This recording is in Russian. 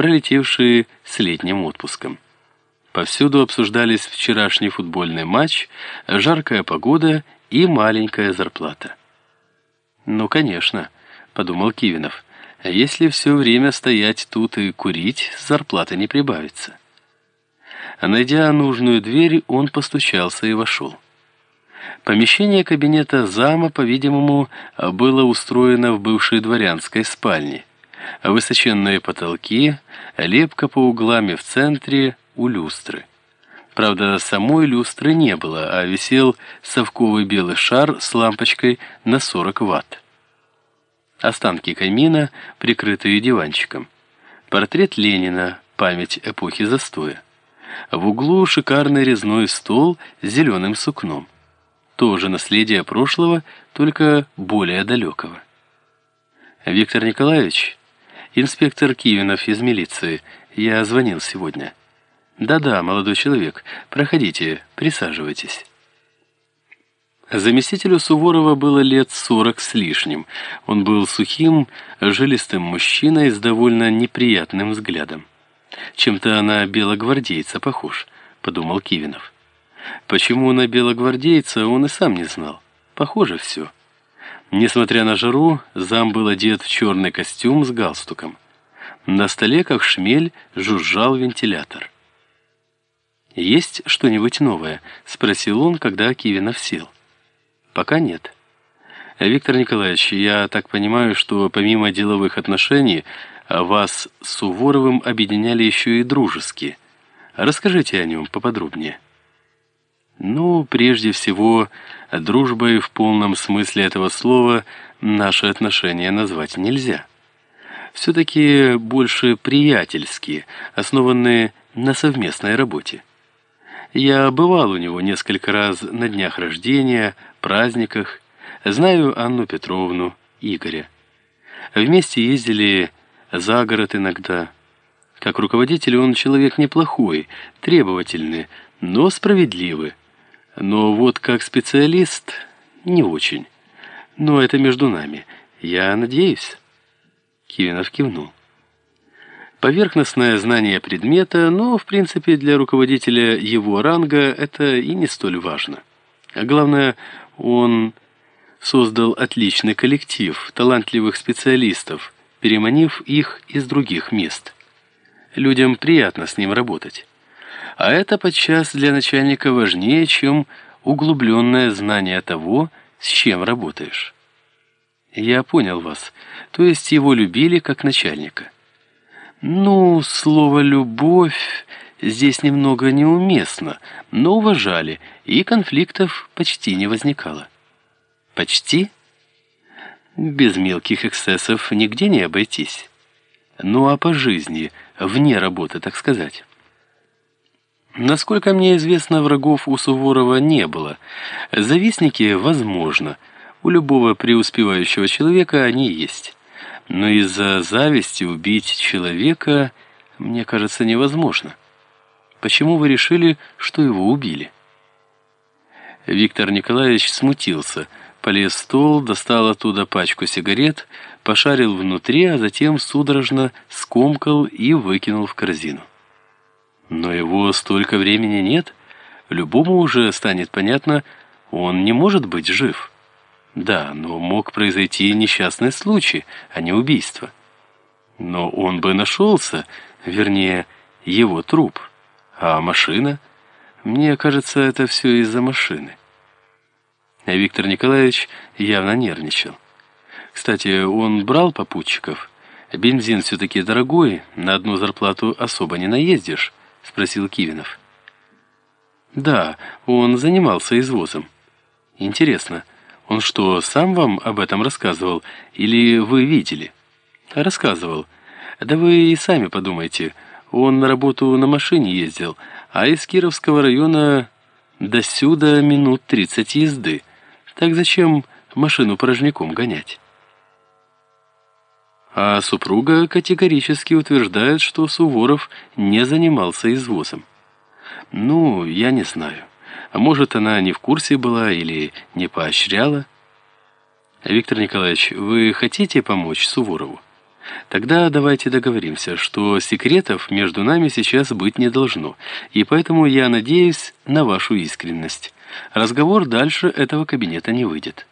пролетевшие с летним отпуском. Повсюду обсуждались вчерашний футбольный матч, жаркая погода и маленькая зарплата. «Ну, конечно», — подумал Кивинов, — «если все время стоять тут и курить, зарплата не прибавится». Найдя нужную дверь, он постучался и вошел. Помещение кабинета зама, по-видимому, было устроено в бывшей дворянской спальне. Высоченные потолки, лепка по углам и в центре у люстры. Правда, самой люстры не было, а висел совковый белый шар с лампочкой на 40 ватт. Останки камина, прикрытые диванчиком. Портрет Ленина, память эпохи застоя. В углу шикарный резной стол с зеленым сукном. Тоже наследие прошлого, только более далекого. Виктор Николаевич, инспектор Кивинов из милиции, я звонил сегодня. Да-да, молодой человек, проходите, присаживайтесь. Заместителю Суворова было лет сорок с лишним. Он был сухим, жилистым мужчиной с довольно неприятным взглядом. Чем-то на белогвардейца похож, подумал Кивинов. Почему на белогвардейца, он и сам не знал. Похоже все. Несмотря на жару, зам был одет в черный костюм с галстуком. На столе, как шмель, жужжал вентилятор. «Есть что-нибудь новое?» — спросил он, когда Кивинов сел. «Пока нет». «Виктор Николаевич, я так понимаю, что помимо деловых отношений вас с Суворовым объединяли еще и дружеские. Расскажите о нем поподробнее. Ну, прежде всего, дружбой в полном смысле этого слова наши отношения назвать нельзя. Все-таки больше приятельские, основанные на совместной работе. Я бывал у него несколько раз на днях рождения, праздниках, знаю Анну Петровну, Игоря. Вместе ездили за город иногда. Как руководитель он человек неплохой, требовательный, но справедливый. Но вот как специалист не очень. Но это между нами. Я надеюсь. Кивинов кивнул. Поверхностное знание предмета, но, в принципе, для руководителя его ранга это и не столь важно. А главное, он создал отличный коллектив талантливых специалистов, переманив их из других мест. Людям приятно с ним работать. А это подчас для начальника важнее, чем углубленное знание того, с чем работаешь. Я понял вас. То есть его любили как начальника. Ну, слово «любовь» здесь немного неуместно, но уважали, и конфликтов почти не возникало. Почти? Без мелких эксцессов нигде не обойтись. Ну а по жизни, вне работы, так сказать. Насколько мне известно, врагов у Суворова не было. Завистники, возможно, у любого преуспевающего человека они есть. Но из-за зависти убить человека, мне кажется, невозможно. Почему вы решили, что его убили? Виктор Николаевич смутился – полез в стол, достал оттуда пачку сигарет, пошарил внутри, а затем судорожно скомкал и выкинул в корзину. Но его столько времени нет, любому уже станет понятно, он не может быть жив. Да, но мог произойти несчастный случай, а не убийство. Но он бы нашелся, вернее, его труп. А машина? Мне кажется, это все из-за машины. А Виктор Николаевич явно нервничал. Кстати, он брал попутчиков. Бензин все-таки дорогой, на одну зарплату особо не наездишь, спросил Кивинов. Да, он занимался извозом. Интересно, он что, сам вам об этом рассказывал или вы видели? Рассказывал. Да вы и сами подумайте, он на работу на машине ездил, а из Кировского района до сюда минут 30 езды. Так зачем машину порожняком гонять? А супруга категорически утверждает, что Суворов не занимался извозом. Ну, я не знаю. А может, она не в курсе была или не поощряла? Виктор Николаевич, вы хотите помочь Суворову? Тогда давайте договоримся, что секретов между нами сейчас быть не должно, и поэтому я надеюсь на вашу искренность. Разговор дальше этого кабинета не выйдет.